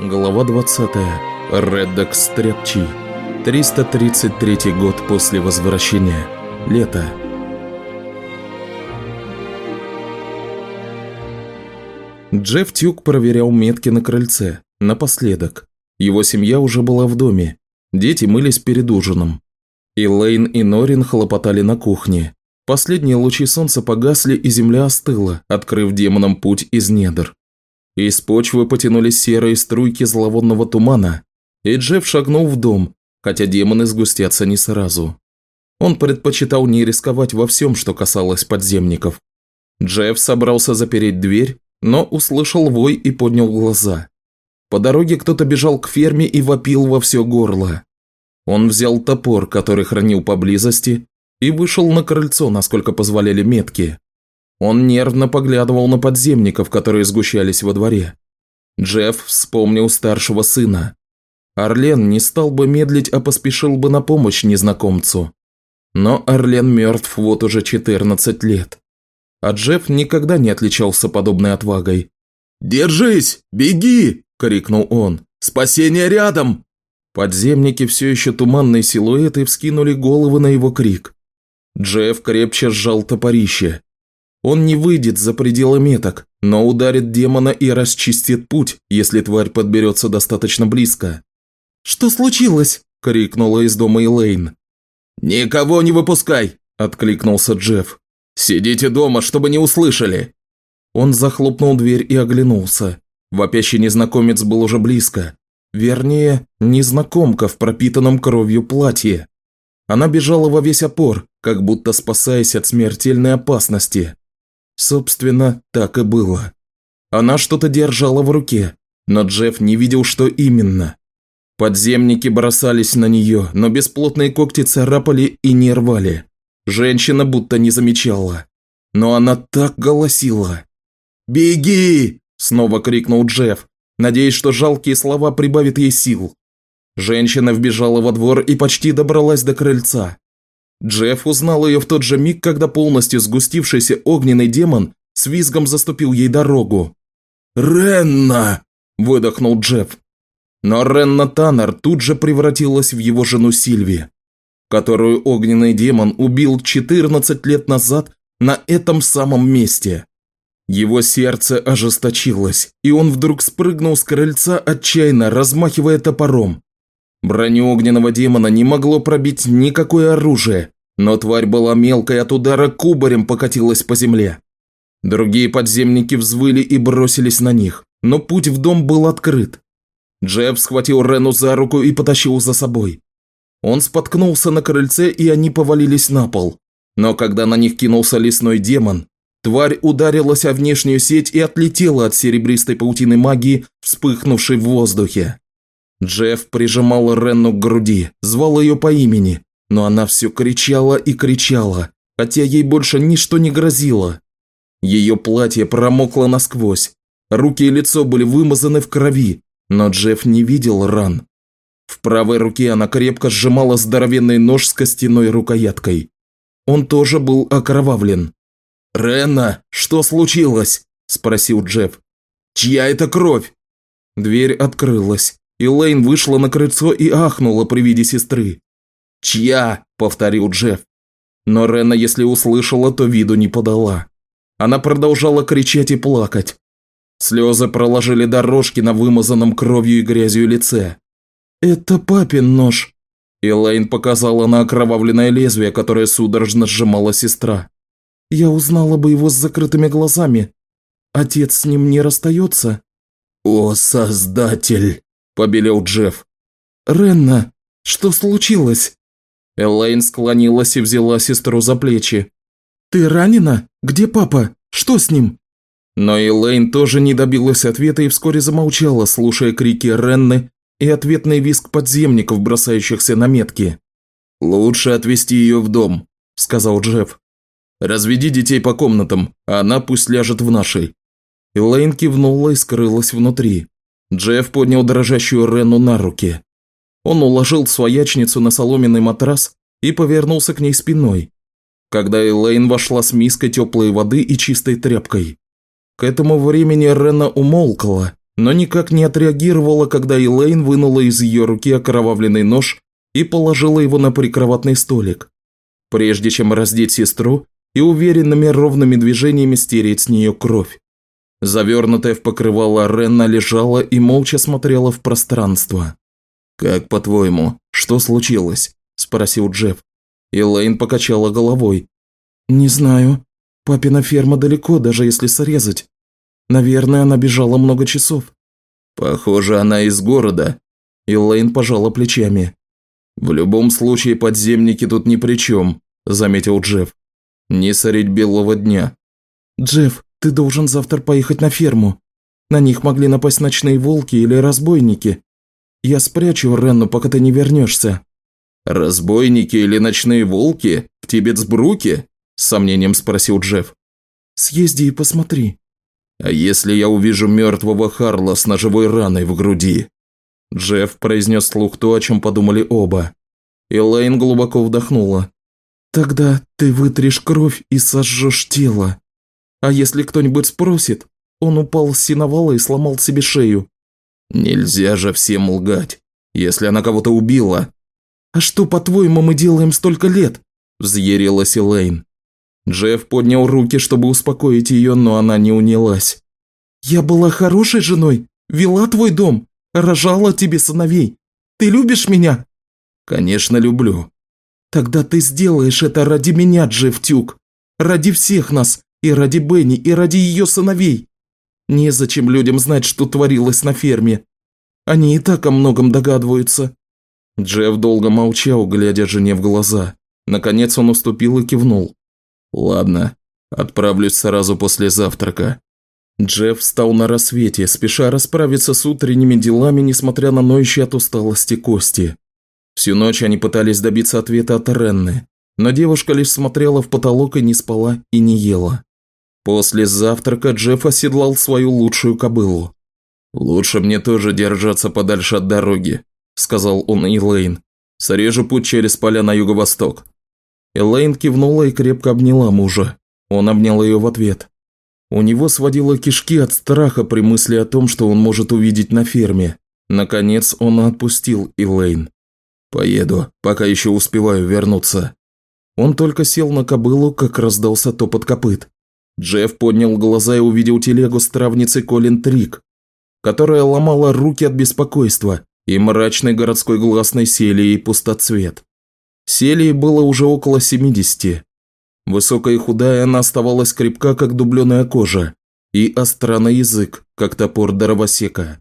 Глава 20. Реддок Стряпчий. 333 год после возвращения. Лето. Джефф Тюк проверял метки на крыльце. Напоследок. Его семья уже была в доме. Дети мылись перед ужином. И Лейн и Норин хлопотали на кухне. Последние лучи солнца погасли, и земля остыла, открыв демонам путь из недр. Из почвы потянулись серые струйки зловонного тумана, и Джефф шагнул в дом, хотя демоны сгустятся не сразу. Он предпочитал не рисковать во всем, что касалось подземников. Джефф собрался запереть дверь, но услышал вой и поднял глаза. По дороге кто-то бежал к ферме и вопил во все горло. Он взял топор, который хранил поблизости, и вышел на крыльцо, насколько позволяли метки. Он нервно поглядывал на подземников, которые сгущались во дворе. Джефф вспомнил старшего сына. Орлен не стал бы медлить, а поспешил бы на помощь незнакомцу. Но Орлен мертв вот уже 14 лет. А Джефф никогда не отличался подобной отвагой. «Держись! Беги!» – крикнул он. «Спасение рядом!» Подземники, все еще туманные силуэты, вскинули головы на его крик. Джефф крепче сжал топорище. Он не выйдет за пределы меток, но ударит демона и расчистит путь, если тварь подберется достаточно близко. «Что случилось?» – крикнула из дома Элейн. «Никого не выпускай!» – откликнулся Джефф. «Сидите дома, чтобы не услышали!» Он захлопнул дверь и оглянулся. Вопящий незнакомец был уже близко. Вернее, незнакомка в пропитанном кровью платье. Она бежала во весь опор, как будто спасаясь от смертельной опасности. Собственно, так и было. Она что-то держала в руке, но Джефф не видел, что именно. Подземники бросались на нее, но бесплотные когти царапали и не рвали. Женщина будто не замечала. Но она так голосила. «Беги!» – снова крикнул Джефф, надеясь, что жалкие слова прибавят ей сил. Женщина вбежала во двор и почти добралась до крыльца. Джефф узнал ее в тот же миг, когда полностью сгустившийся огненный демон с визгом заступил ей дорогу. «Ренна!» – выдохнул Джефф. Но Ренна Таннер тут же превратилась в его жену Сильви, которую огненный демон убил 14 лет назад на этом самом месте. Его сердце ожесточилось, и он вдруг спрыгнул с крыльца, отчаянно размахивая топором. Броню огненного демона не могло пробить никакое оружие, но тварь была мелкой от удара кубарем покатилась по земле. Другие подземники взвыли и бросились на них, но путь в дом был открыт. Джефф схватил Рену за руку и потащил за собой. Он споткнулся на крыльце, и они повалились на пол. Но когда на них кинулся лесной демон, тварь ударилась о внешнюю сеть и отлетела от серебристой паутины магии, вспыхнувшей в воздухе. Джефф прижимал Ренну к груди, звал ее по имени, но она все кричала и кричала, хотя ей больше ничто не грозило. Ее платье промокло насквозь, руки и лицо были вымазаны в крови, но Джефф не видел ран. В правой руке она крепко сжимала здоровенный нож с костяной рукояткой. Он тоже был окровавлен. «Ренна, что случилось?» – спросил Джефф. «Чья это кровь?» Дверь открылась. И Лейн вышла на крыльцо и ахнула при виде сестры. «Чья?» – повторил Джефф. Но Рена, если услышала, то виду не подала. Она продолжала кричать и плакать. Слезы проложили дорожки на вымазанном кровью и грязью лице. «Это папин нож», – Элейн показала на окровавленное лезвие, которое судорожно сжимала сестра. «Я узнала бы его с закрытыми глазами. Отец с ним не расстается?» «О, Создатель!» – побелел Джефф. «Ренна, что случилось?» Элейн склонилась и взяла сестру за плечи. «Ты ранена? Где папа? Что с ним?» Но Элейн тоже не добилась ответа и вскоре замолчала, слушая крики Ренны и ответный визг подземников, бросающихся на метки. «Лучше отвезти ее в дом», – сказал Джефф. «Разведи детей по комнатам, а она пусть ляжет в нашей». Элейн кивнула и скрылась внутри. Джефф поднял дрожащую Ренну на руки. Он уложил своячницу на соломенный матрас и повернулся к ней спиной, когда Элейн вошла с миской теплой воды и чистой тряпкой. К этому времени Рена умолкла, но никак не отреагировала, когда Элейн вынула из ее руки окровавленный нож и положила его на прикроватный столик, прежде чем раздеть сестру и уверенными ровными движениями стереть с нее кровь. Завернутая в покрывало Ренна лежала и молча смотрела в пространство. «Как по-твоему, что случилось?» – спросил Джефф. Элейн покачала головой. «Не знаю. Папина ферма далеко, даже если срезать. Наверное, она бежала много часов». «Похоже, она из города». Элейн пожала плечами. «В любом случае, подземники тут ни при чем», – заметил Джефф. «Не средь белого дня». «Джефф, ты должен завтра поехать на ферму. На них могли напасть ночные волки или разбойники. Я спрячу Ренну, пока ты не вернешься». «Разбойники или ночные волки? В Тибетсбруке?» – с сомнением спросил Джефф. «Съезди и посмотри». «А если я увижу мертвого Харла с ножевой раной в груди?» Джефф произнес слух то, о чем подумали оба. Элейн глубоко вдохнула. «Тогда ты вытрешь кровь и сожжешь тело. А если кто-нибудь спросит, он упал с синовала и сломал себе шею». «Нельзя же всем лгать. Если она кого-то убила, «А что, по-твоему, мы делаем столько лет?» – взъярилась Элейн. Джефф поднял руки, чтобы успокоить ее, но она не унялась. «Я была хорошей женой, вела твой дом, рожала тебе сыновей. Ты любишь меня?» «Конечно, люблю». «Тогда ты сделаешь это ради меня, Джефф Тюк. Ради всех нас, и ради Бенни, и ради ее сыновей. Незачем людям знать, что творилось на ферме. Они и так о многом догадываются. Джефф долго молчал, глядя жене в глаза. Наконец он уступил и кивнул. «Ладно, отправлюсь сразу после завтрака». Джефф встал на рассвете, спеша расправиться с утренними делами, несмотря на ноющие от усталости кости. Всю ночь они пытались добиться ответа от Ренны, но девушка лишь смотрела в потолок и не спала и не ела. После завтрака Джефф оседлал свою лучшую кобылу. «Лучше мне тоже держаться подальше от дороги», – сказал он Элейн. «Срежу путь через поля на юго-восток». Элейн кивнула и крепко обняла мужа. Он обнял ее в ответ. У него сводило кишки от страха при мысли о том, что он может увидеть на ферме. Наконец он отпустил Элейн. «Поеду, пока еще успеваю вернуться». Он только сел на кобылу, как раздался топот копыт. Джефф поднял глаза и увидел телегу с травницей Колин Трик, которая ломала руки от беспокойства и мрачной городской гласной Селии пустоцвет. Селии было уже около 70. Высокая и худая, она оставалась крепка, как дубленая кожа, и остра на язык, как топор дровосека.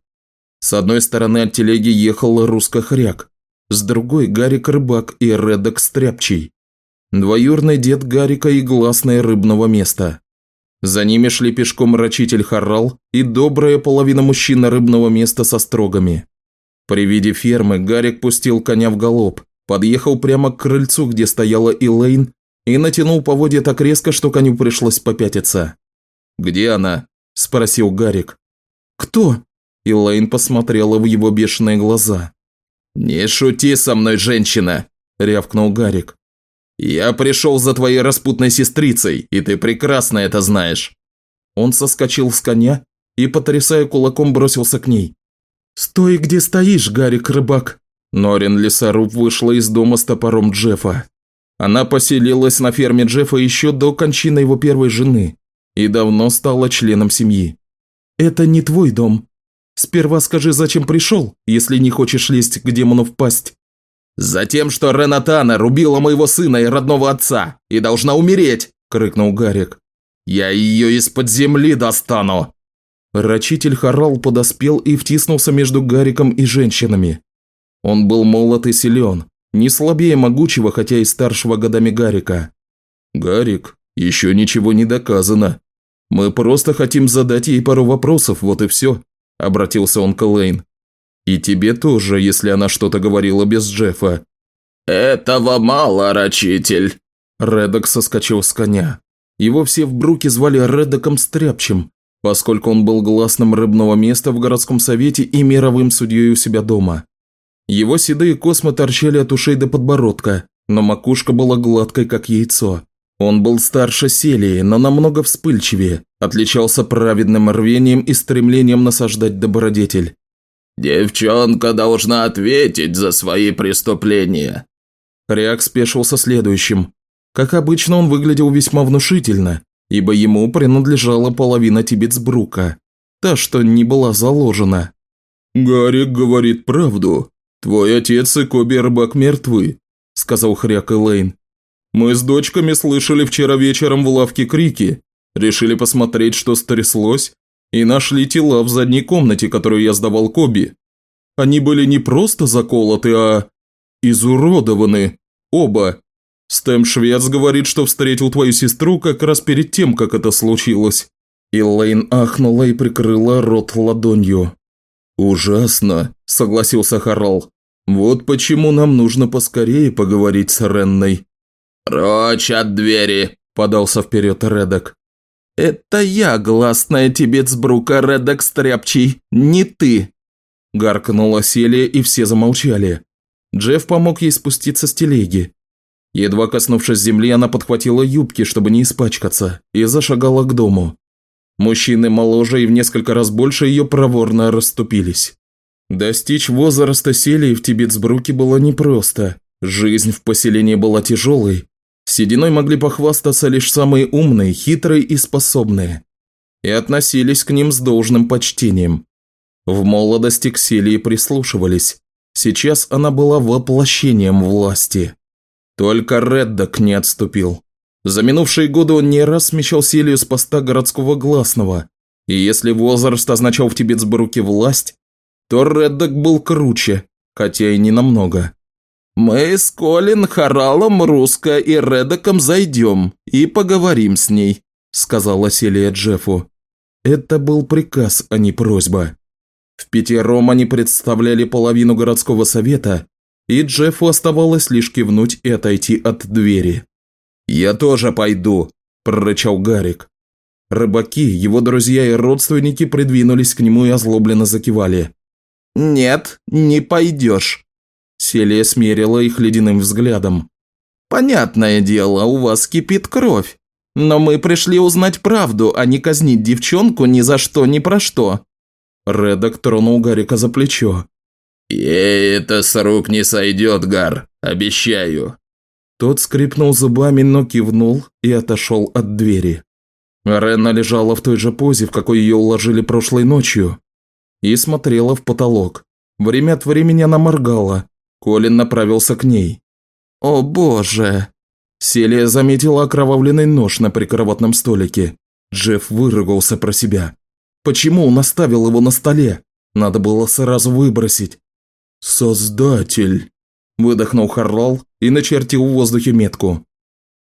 С одной стороны от телеги ехал русско-хряк, с другой – Гарик Рыбак и Редок Стряпчий. Двоюрный дед Гарика и гласное рыбного места. За ними шли пешком рачитель Харрал и добрая половина мужчина рыбного места со строгами. При виде фермы Гарик пустил коня в галоп, подъехал прямо к крыльцу, где стояла Элейн, и натянул поводья так резко, что коню пришлось попятиться. «Где она?» – спросил Гарик. «Кто?» – Элейн посмотрела в его бешеные глаза. «Не шути со мной, женщина!» – рявкнул Гарик. «Я пришел за твоей распутной сестрицей, и ты прекрасно это знаешь!» Он соскочил с коня и, потрясая кулаком, бросился к ней. «Стой, где стоишь, Гарик Рыбак!» Норин Лесоруб вышла из дома с топором Джеффа. Она поселилась на ферме Джеффа еще до кончины его первой жены и давно стала членом семьи. «Это не твой дом. Сперва скажи, зачем пришел, если не хочешь лезть к демону в пасть». «Затем, что Ренатана рубила моего сына и родного отца и должна умереть!» – крикнул Гарик. «Я ее из-под земли достану!» Рачитель Харал подоспел и втиснулся между Гариком и женщинами. Он был молод и силен, не слабее могучего, хотя и старшего годами Гарика. «Гарик, еще ничего не доказано. Мы просто хотим задать ей пару вопросов, вот и все», – обратился он к Элейн. «И тебе тоже, если она что-то говорила без Джеффа». «Этого мало, рачитель!» Редок соскочил с коня. Его все в Бруке звали Редоком Стряпчем, поскольку он был гласным рыбного места в городском совете и мировым судьей у себя дома. Его седые космы торчали от ушей до подбородка, но макушка была гладкой, как яйцо. Он был старше Селии, но намного вспыльчивее, отличался праведным рвением и стремлением насаждать добродетель. «Девчонка должна ответить за свои преступления». Ряк спешился следующим. Как обычно, он выглядел весьма внушительно, ибо ему принадлежала половина Тибетсбрука, та, что не была заложена. «Гарик говорит правду. Твой отец и Коби Рыбак мертвы», – сказал Хряк Элейн. «Мы с дочками слышали вчера вечером в лавке крики, решили посмотреть, что стряслось, и нашли тела в задней комнате, которую я сдавал Коби. Они были не просто заколоты, а изуродованы. Оба. Стэм Швец говорит, что встретил твою сестру как раз перед тем, как это случилось». Элейн ахнула и прикрыла рот ладонью. «Ужасно», – согласился Харал. «Вот почему нам нужно поскорее поговорить с Ренной». «Прочь от двери», – подался вперед Редок. «Это я, гласная Тибетсбрука Редок Стряпчий, не ты!» Гаркнула Селия, и все замолчали. Джефф помог ей спуститься с телеги. Едва коснувшись земли, она подхватила юбки, чтобы не испачкаться, и зашагала к дому. Мужчины моложе и в несколько раз больше ее проворно расступились. Достичь возраста Селии в Тибетсбруке было непросто. Жизнь в поселении была тяжелой. Сединой могли похвастаться лишь самые умные, хитрые и способные. И относились к ним с должным почтением. В молодости к Селии прислушивались. Сейчас она была воплощением власти. Только Реддок не отступил. За минувшие годы он не раз смещал Селию с поста городского гласного, и если возраст означал в Тибетсбруке власть, то Реддок был круче, хотя и не намного. «Мы с Колин, Харалом, Русско и Реддоком зайдем и поговорим с ней», сказала Селия Джеффу. Это был приказ, а не просьба. В пятером они представляли половину городского совета, и Джеффу оставалось лишь кивнуть и отойти от двери. «Я тоже пойду», – прорычал Гарик. Рыбаки, его друзья и родственники придвинулись к нему и озлобленно закивали. «Нет, не пойдешь», – Селия смерила их ледяным взглядом. «Понятное дело, у вас кипит кровь. Но мы пришли узнать правду, а не казнить девчонку ни за что, ни про что». Редок тронул Гарика за плечо. «Ей это с рук не сойдет, Гар, обещаю». Тот скрипнул зубами, но кивнул и отошел от двери. Ренна лежала в той же позе, в какой ее уложили прошлой ночью, и смотрела в потолок. Время от времени она моргала. Колин направился к ней. «О боже!» Селия заметила окровавленный нож на прикроватном столике. Джефф выругался про себя. Почему он оставил его на столе? Надо было сразу выбросить. «Создатель!» – выдохнул Харлал и начертил в воздухе метку.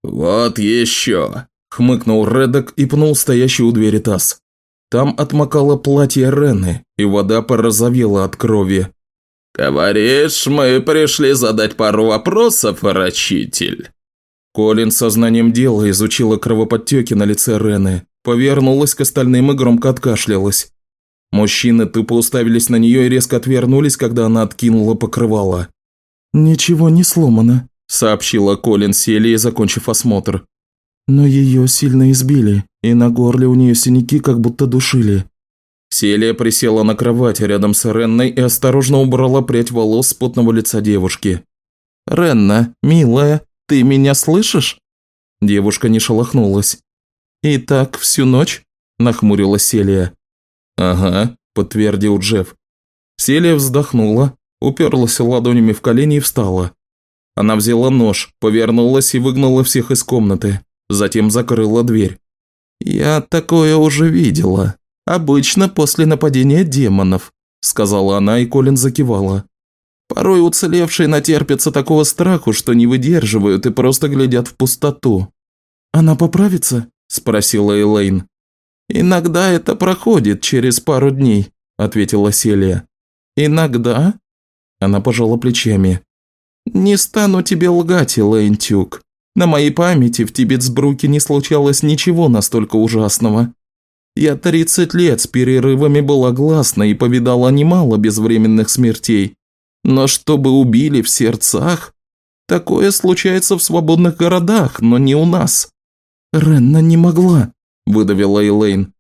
«Вот еще!» – хмыкнул Редок и пнул стоящий у двери таз. Там отмокало платье Рены, и вода порозовела от крови. «Говоришь, мы пришли задать пару вопросов, врачитель?» Колин сознанием дела изучила кровоподтеки на лице Рены, повернулась к остальным и громко откашлялась. Мужчины тупо уставились на нее и резко отвернулись, когда она откинула покрывало. «Ничего не сломано», – сообщила Колин Селии, закончив осмотр. «Но ее сильно избили, и на горле у нее синяки как будто душили». Селия присела на кровать рядом с Ренной и осторожно убрала прядь волос с потного лица девушки. «Ренна, милая, ты меня слышишь?» Девушка не шелохнулась. «И так всю ночь?» – нахмурилась Селия. «Ага», – подтвердил Джефф. Селия вздохнула, уперлась ладонями в колени и встала. Она взяла нож, повернулась и выгнала всех из комнаты, затем закрыла дверь. «Я такое уже видела. Обычно после нападения демонов», – сказала она, и Колин закивала. «Порой уцелевшие натерпятся такого страху, что не выдерживают и просто глядят в пустоту». «Она поправится?» – спросила Элейн. «Иногда это проходит через пару дней», – ответила Селия. «Иногда она пожала плечами. «Не стану тебе лгать, Элэйн Тюк. На моей памяти в Тибетсбруке не случалось ничего настолько ужасного. Я 30 лет с перерывами была гласна и повидала немало безвременных смертей. Но чтобы убили в сердцах, такое случается в свободных городах, но не у нас. «Ренна не могла», – выдавила Элейн.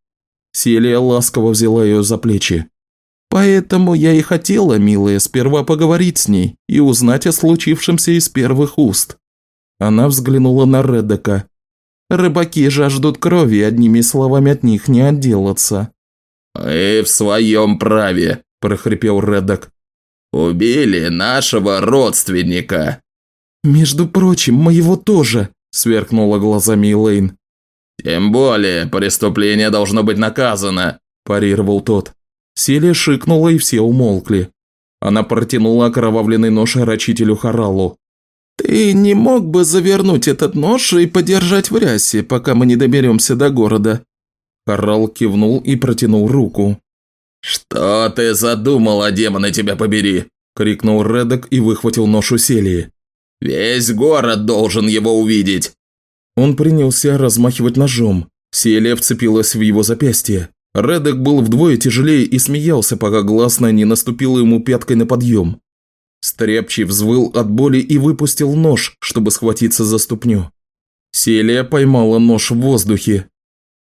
Селия ласково взяла ее за плечи. «Поэтому я и хотела, милая, сперва поговорить с ней и узнать о случившемся из первых уст». Она взглянула на Редека. «Рыбаки жаждут крови, одними словами от них не отделаться». «И в своем праве», – прохрипел Редек. «Убили нашего родственника». «Между прочим, моего тоже», – сверкнула глазами Элейн. «Тем более, преступление должно быть наказано», – парировал тот. Селия шикнула, и все умолкли. Она протянула окровавленный нож рачителю Харалу. «Ты не мог бы завернуть этот нож и подержать в рясе, пока мы не доберемся до города?» Харал кивнул и протянул руку. «Что ты задумала, демоны тебя побери?» – крикнул Редок и выхватил нож у Селии. «Весь город должен его увидеть!» Он принялся размахивать ножом. Селия вцепилась в его запястье. Редек был вдвое тяжелее и смеялся, пока гласная не наступила ему пяткой на подъем. Стряпчий взвыл от боли и выпустил нож, чтобы схватиться за ступню. Селия поймала нож в воздухе.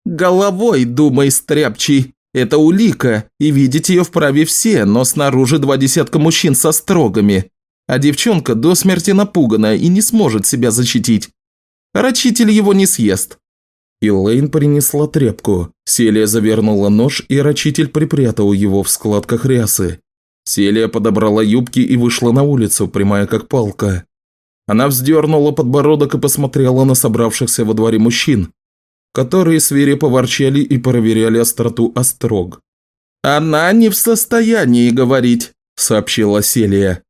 «Головой, думай, Стряпчий, это улика, и видеть ее вправе все, но снаружи два десятка мужчин со строгами, а девчонка до смерти напугана и не сможет себя защитить. Рачитель его не съест». Элейн принесла тряпку. Селия завернула нож, и рачитель припрятал его в складках рясы. Селия подобрала юбки и вышла на улицу, прямая как палка. Она вздернула подбородок и посмотрела на собравшихся во дворе мужчин, которые свирепо ворчали и проверяли остроту острог. «Она не в состоянии говорить», – сообщила Селия.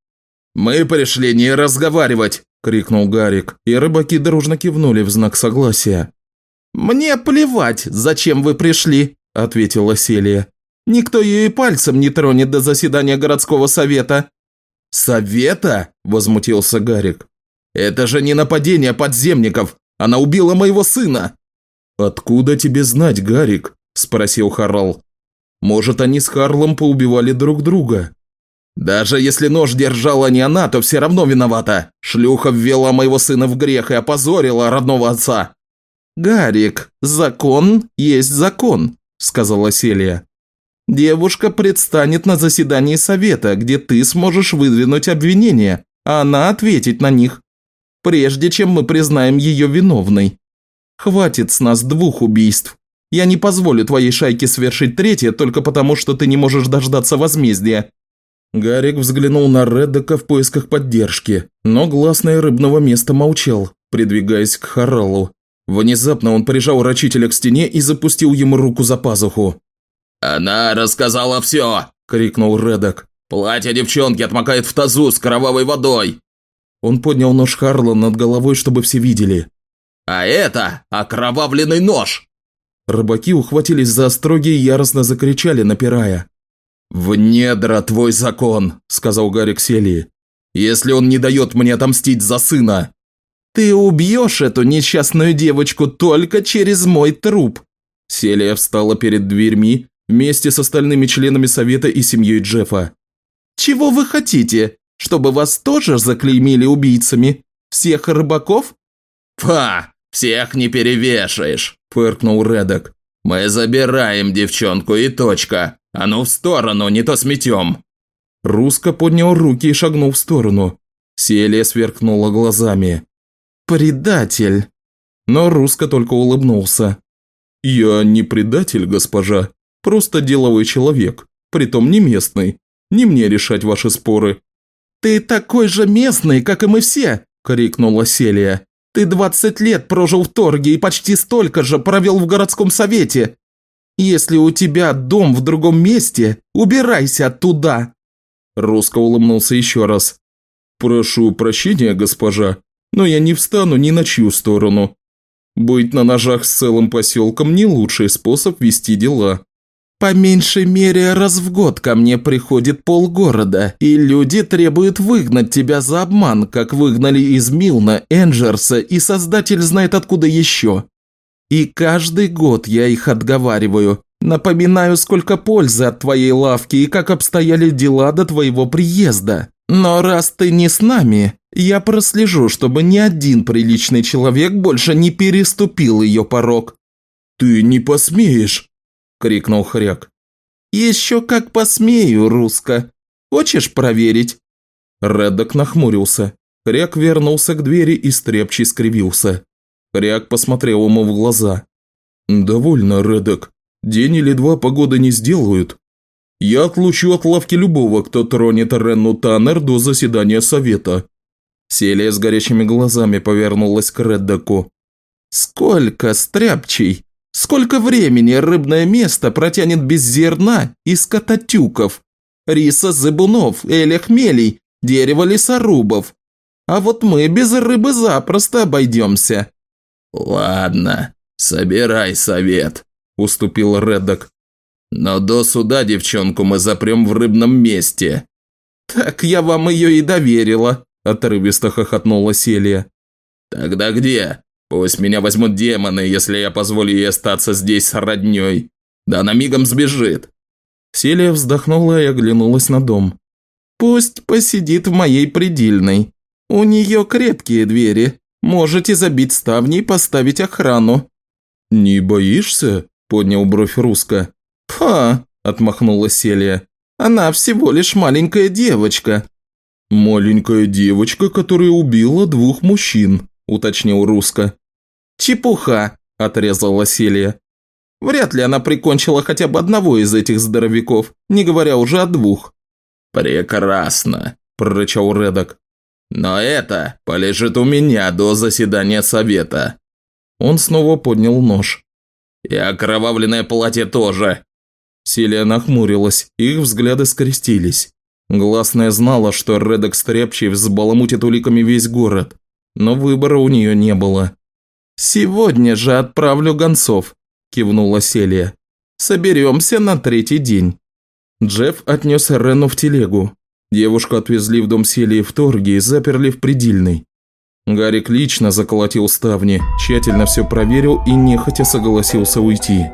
«Мы пришли не разговаривать», – крикнул Гарик, и рыбаки дружно кивнули в знак согласия. «Мне плевать, зачем вы пришли», – ответила Селия. Никто ее и пальцем не тронет до заседания городского совета». «Совета?» – возмутился Гарик. «Это же не нападение подземников! Она убила моего сына!» «Откуда тебе знать, Гарик?» – спросил Харал. «Может, они с Харлом поубивали друг друга?» «Даже если нож держала не она, то все равно виновата. Шлюха ввела моего сына в грех и опозорила родного отца». «Гарик, закон есть закон», – сказала Селия. Девушка предстанет на заседании совета, где ты сможешь выдвинуть обвинения, а она ответить на них, прежде чем мы признаем ее виновной. Хватит с нас двух убийств. Я не позволю твоей шайке совершить третье только потому, что ты не можешь дождаться возмездия». Гарик взглянул на Реддека в поисках поддержки, но гласное рыбного места молчал, придвигаясь к Харалу. Внезапно он прижал рачителя к стене и запустил ему руку за пазуху. «Она рассказала все!» – крикнул Редок. «Платье девчонки отмокает в тазу с кровавой водой!» Он поднял нож Харла над головой, чтобы все видели. «А это окровавленный нож!» Рыбаки ухватились за остроги и яростно закричали, напирая. «В недра твой закон!» – сказал Гарик Селии. «Если он не дает мне отомстить за сына!» «Ты убьешь эту несчастную девочку только через мой труп!» Селия встала перед дверьми вместе с остальными членами совета и семьей Джеффа. «Чего вы хотите? Чтобы вас тоже заклеймили убийцами? Всех рыбаков?» «Фа! Всех не перевешаешь!» – фыркнул Редок. «Мы забираем девчонку и точка. А ну в сторону, не то сметем!» Русско поднял руки и шагнул в сторону. Селия сверкнула глазами. «Предатель!» Но Русско только улыбнулся. «Я не предатель, госпожа. Просто деловой человек, притом не местный. Не мне решать ваши споры». «Ты такой же местный, как и мы все!» – крикнула Селия. «Ты 20 лет прожил в Торге и почти столько же провел в городском совете. Если у тебя дом в другом месте, убирайся оттуда!» Руско улыбнулся еще раз. «Прошу прощения, госпожа, но я не встану ни на чью сторону. Быть на ножах с целым поселком не лучший способ вести дела. По меньшей мере раз в год ко мне приходит полгорода, и люди требуют выгнать тебя за обман, как выгнали из Милна, Энджерса и Создатель знает откуда еще. И каждый год я их отговариваю, напоминаю, сколько пользы от твоей лавки и как обстояли дела до твоего приезда. Но раз ты не с нами, Я прослежу, чтобы ни один приличный человек больше не переступил ее порог». «Ты не посмеешь!» – крикнул хряк. «Еще как посмею, Руска. Хочешь проверить?» Реддок нахмурился. Хряк вернулся к двери и стряпчий скривился. Хряк посмотрел ему в глаза. «Довольно, Реддок. День или два погоды не сделают. Я отлучу от лавки любого, кто тронет Ренну Таннер до заседания совета». Селия с горящими глазами повернулась к Реддоку. «Сколько, стряпчий? Сколько времени рыбное место протянет без зерна и скототюков, риса зыбунов, эля хмелей, дерева лесорубов? А вот мы без рыбы запросто обойдемся». «Ладно, собирай совет», – уступил Реддок. «Но до суда девчонку мы запрем в рыбном месте». «Так я вам ее и доверила», – отрывисто хохотнула Селия. «Тогда где? Пусть меня возьмут демоны, если я позволю ей остаться здесь с роднёй. Да она мигом сбежит». Селия вздохнула и оглянулась на дом. «Пусть посидит в моей предельной. У нее крепкие двери. Можете забить ставни и поставить охрану». «Не боишься?» – поднял бровь Руска. «Ха!» – отмахнулась Селия. «Она всего лишь маленькая девочка». «Маленькая девочка, которая убила двух мужчин», – уточнил Руска. «Чепуха», – отрезала Селия. «Вряд ли она прикончила хотя бы одного из этих здоровяков, не говоря уже о двух». «Прекрасно», – прорычал Редок. «Но это полежит у меня до заседания совета». Он снова поднял нож. «И окровавленное платье тоже». Селия нахмурилась, их взгляды скрестились. Гласная знала, что Редок Стряпчий взбаламутит уликами весь город, но выбора у нее не было. «Сегодня же отправлю гонцов», – кивнула Селия. «Соберемся на третий день». Джефф отнес Рену в телегу. Девушку отвезли в дом Селии в торге и заперли в предельной. Гарик лично заколотил ставни, тщательно все проверил и нехотя согласился уйти.